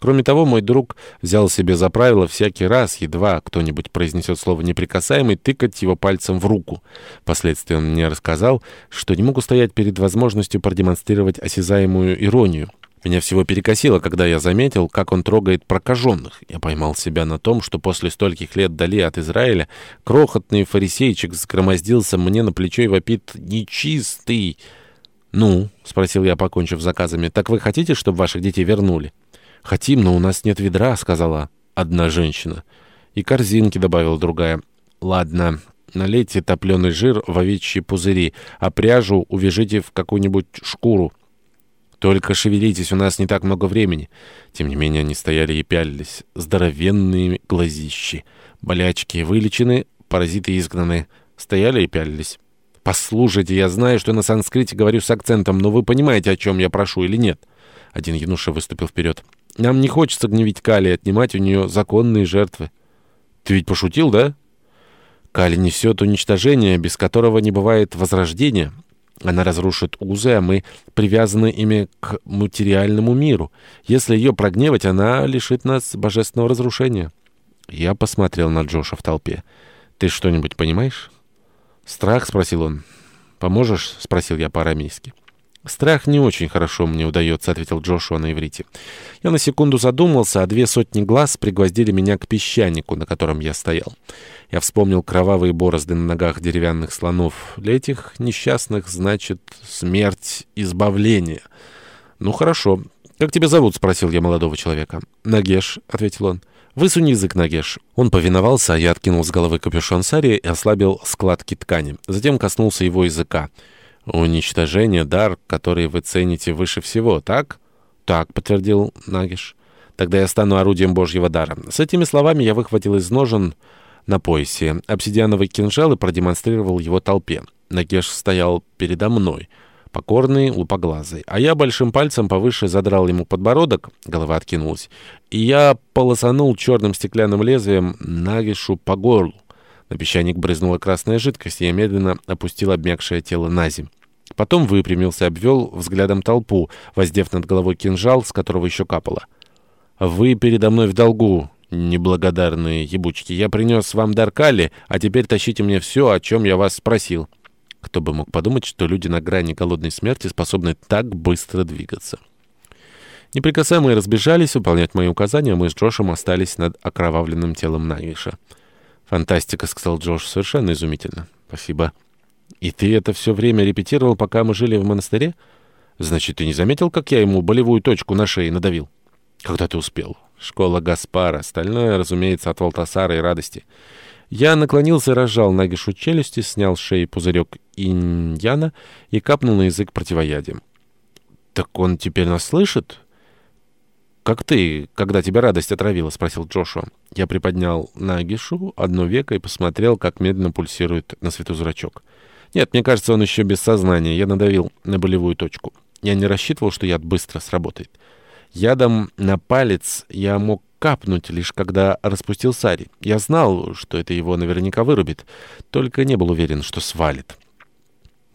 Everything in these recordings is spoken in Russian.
Кроме того, мой друг взял себе за правило всякий раз, едва кто-нибудь произнесет слово «неприкасаемый», тыкать его пальцем в руку. Впоследствии он мне рассказал, что не мог устоять перед возможностью продемонстрировать осязаемую иронию. Меня всего перекосило, когда я заметил, как он трогает прокаженных. Я поймал себя на том, что после стольких лет вдали от Израиля крохотный фарисейчик сгромоздился мне на плечо и вопит «Нечистый!» «Ну?» — спросил я, покончив заказами. «Так вы хотите, чтобы ваших детей вернули?» «Хотим, но у нас нет ведра», — сказала одна женщина. «И корзинки», — добавила другая. «Ладно, налейте топленый жир в овечьи пузыри, а пряжу увяжите в какую-нибудь шкуру». «Только шевелитесь, у нас не так много времени». Тем не менее они стояли и пялились. Здоровенные глазищи. Болячки вылечены, паразиты изгнаны. Стояли и пялились. «Послушайте, я знаю, что на санскрите говорю с акцентом, но вы понимаете, о чем я прошу или нет?» Один юноша выступил вперед. «Нам не хочется гневить Кали и отнимать у нее законные жертвы». «Ты ведь пошутил, да?» «Кали несет уничтожение, без которого не бывает возрождения». Она разрушит узы, а мы привязаны ими к материальному миру. Если ее прогневать, она лишит нас божественного разрушения. Я посмотрел на Джоша в толпе. «Ты что-нибудь понимаешь?» «Страх?» — спросил он. «Поможешь?» — спросил я по-арамейски. «Страх не очень хорошо мне удается», — ответил Джошуа на иврите. Я на секунду задумался, а две сотни глаз пригвоздили меня к песчанику, на котором я стоял. Я вспомнил кровавые борозды на ногах деревянных слонов. Для этих несчастных значит смерть избавление. «Ну, хорошо. Как тебя зовут?» — спросил я молодого человека. «Нагеш», — ответил он. «Высунь язык, Нагеш». Он повиновался, а я откинул с головы капюшон сари и ослабил складки ткани. Затем коснулся его языка. «Уничтожение — дар, который вы цените выше всего, так?» «Так», — подтвердил Нагиш. «Тогда я стану орудием Божьего дара». С этими словами я выхватил из ножен на поясе обсидиановый кинжал и продемонстрировал его толпе. Нагеш стоял передо мной, покорный, лупоглазый, а я большим пальцем повыше задрал ему подбородок, голова откинулась, и я полосанул черным стеклянным лезвием Нагишу по горлу. На песчаник брызнула красная жидкость, и я медленно опустил обмякшее тело на землю. Потом выпрямился, обвел взглядом толпу, воздев над головой кинжал, с которого еще капало. «Вы передо мной в долгу, неблагодарные ебучки. Я принес вам дар Кали, а теперь тащите мне все, о чем я вас спросил». Кто бы мог подумать, что люди на грани голодной смерти способны так быстро двигаться. Неприкасаемые разбежались выполнять мои указания, мы с Джошем остались над окровавленным телом Нагиша. «Фантастика», — сказал Джош, — «совершенно изумительно». «Спасибо». «И ты это все время репетировал, пока мы жили в монастыре? Значит, ты не заметил, как я ему болевую точку на шее надавил?» «Когда ты успел?» «Школа Гаспара. Остальное, разумеется, от Валтасара и радости». Я наклонился разжал Нагишу челюсти, снял с шеи пузырек иньяна и капнул на язык противоядием. «Так он теперь нас слышит?» «Как ты, когда тебя радость отравила?» — спросил Джошуа. Я приподнял Нагишу одно веко и посмотрел, как медленно пульсирует на свету зрачок. Нет, мне кажется, он еще без сознания. Я надавил на болевую точку. Я не рассчитывал, что яд быстро сработает. Ядом на палец я мог капнуть, лишь когда распустил сари. Я знал, что это его наверняка вырубит, только не был уверен, что свалит.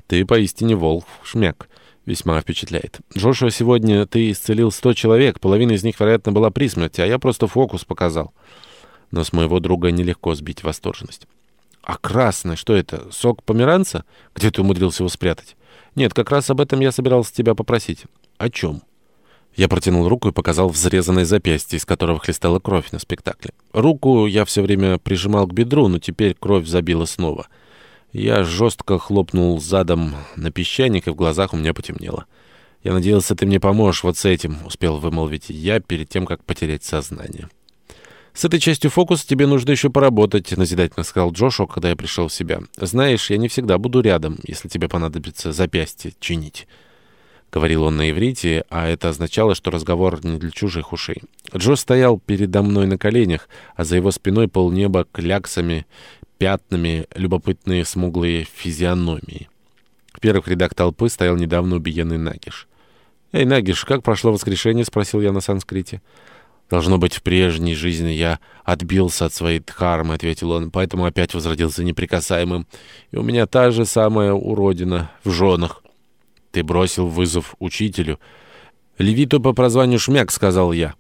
Ты поистине волк, шмяк. Весьма впечатляет. Джошуа, сегодня ты исцелил сто человек, половина из них, вероятно, была при смерти, а я просто фокус показал. Но с моего друга нелегко сбить восторженность. А красный, что это, сок померанца? Где ты умудрился его спрятать? Нет, как раз об этом я собирался тебя попросить. О чем? Я протянул руку и показал взрезанное запястье, из которого хлестала кровь на спектакле. Руку я все время прижимал к бедру, но теперь кровь забила снова. Я жестко хлопнул задом на песчаник, и в глазах у меня потемнело. «Я надеялся, ты мне поможешь вот с этим», — успел вымолвить я перед тем, как потерять сознание. «С этой частью фокуса тебе нужно еще поработать», — назидательно сказал Джошуа, когда я пришел в себя. «Знаешь, я не всегда буду рядом, если тебе понадобится запястье чинить». Говорил он на иврите, а это означало, что разговор не для чужих ушей. Джо стоял передо мной на коленях, а за его спиной полнеба кляксами, пятнами, любопытные смуглые физиономии. В первых рядах толпы стоял недавно убиенный Нагиш. «Эй, Нагиш, как прошло воскрешение?» — спросил я на санскрите. «Должно быть, в прежней жизни я отбился от своей дхармы», — ответил он, «поэтому опять возродился неприкасаемым. И у меня та же самая уродина в женах». «Ты бросил вызов учителю». «Левиту по прозванию Шмяк», — сказал я.